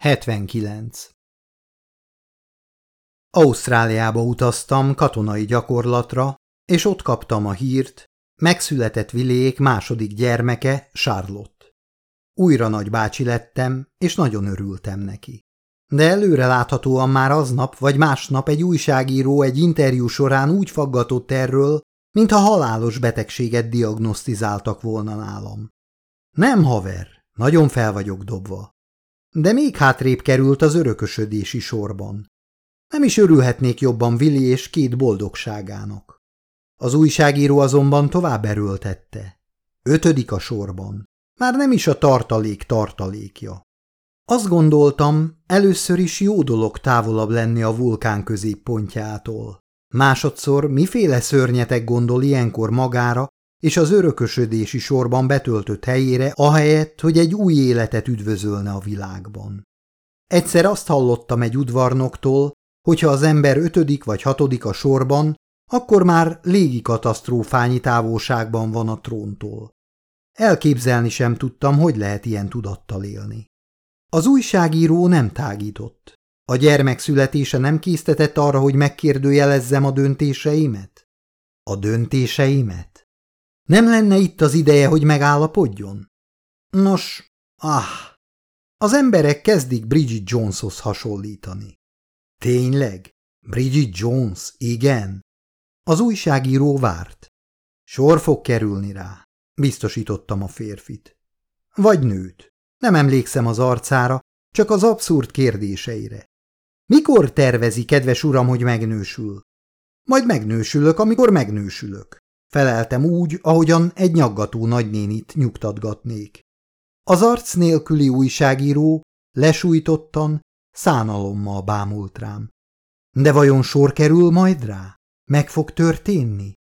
79. Ausztráliába utaztam katonai gyakorlatra, és ott kaptam a hírt, megszületett Vilék második gyermeke, Charlotte. Újra nagybácsi lettem, és nagyon örültem neki. De előre láthatóan már aznap vagy másnap egy újságíró egy interjú során úgy faggatott erről, mintha halálos betegséget diagnosztizáltak volna nálam. Nem, haver, nagyon fel vagyok dobva de még hátrébb került az örökösödési sorban. Nem is örülhetnék jobban Vili és két boldogságának. Az újságíró azonban tovább erőltette. Ötödik a sorban. Már nem is a tartalék tartalékja. Azt gondoltam, először is jó dolog távolabb lenni a vulkán középpontjától. Másodszor miféle szörnyetek gondol ilyenkor magára, és az örökösödési sorban betöltött helyére, ahelyett, hogy egy új életet üdvözölne a világban. Egyszer azt hallottam egy udvarnoktól, hogyha az ember ötödik vagy hatodik a sorban, akkor már légi katasztrófányi távolságban van a tróntól. Elképzelni sem tudtam, hogy lehet ilyen tudattal élni. Az újságíró nem tágított. A gyermek születése nem késztetett arra, hogy megkérdőjelezzem a döntéseimet? A döntéseimet? Nem lenne itt az ideje, hogy megállapodjon? Nos, ah, az emberek kezdik Bridget Joneshoz hasonlítani. Tényleg? Bridget Jones, igen? Az újságíró várt. Sor fog kerülni rá, biztosítottam a férfit. Vagy nőt. Nem emlékszem az arcára, csak az abszurd kérdéseire. Mikor tervezi, kedves uram, hogy megnősül? Majd megnősülök, amikor megnősülök. Feleltem úgy, ahogyan egy nyaggató nagynénit nyugtatgatnék. Az arc nélküli újságíró lesújtottan, szánalommal bámult rám. De vajon sor kerül majd rá? Meg fog történni?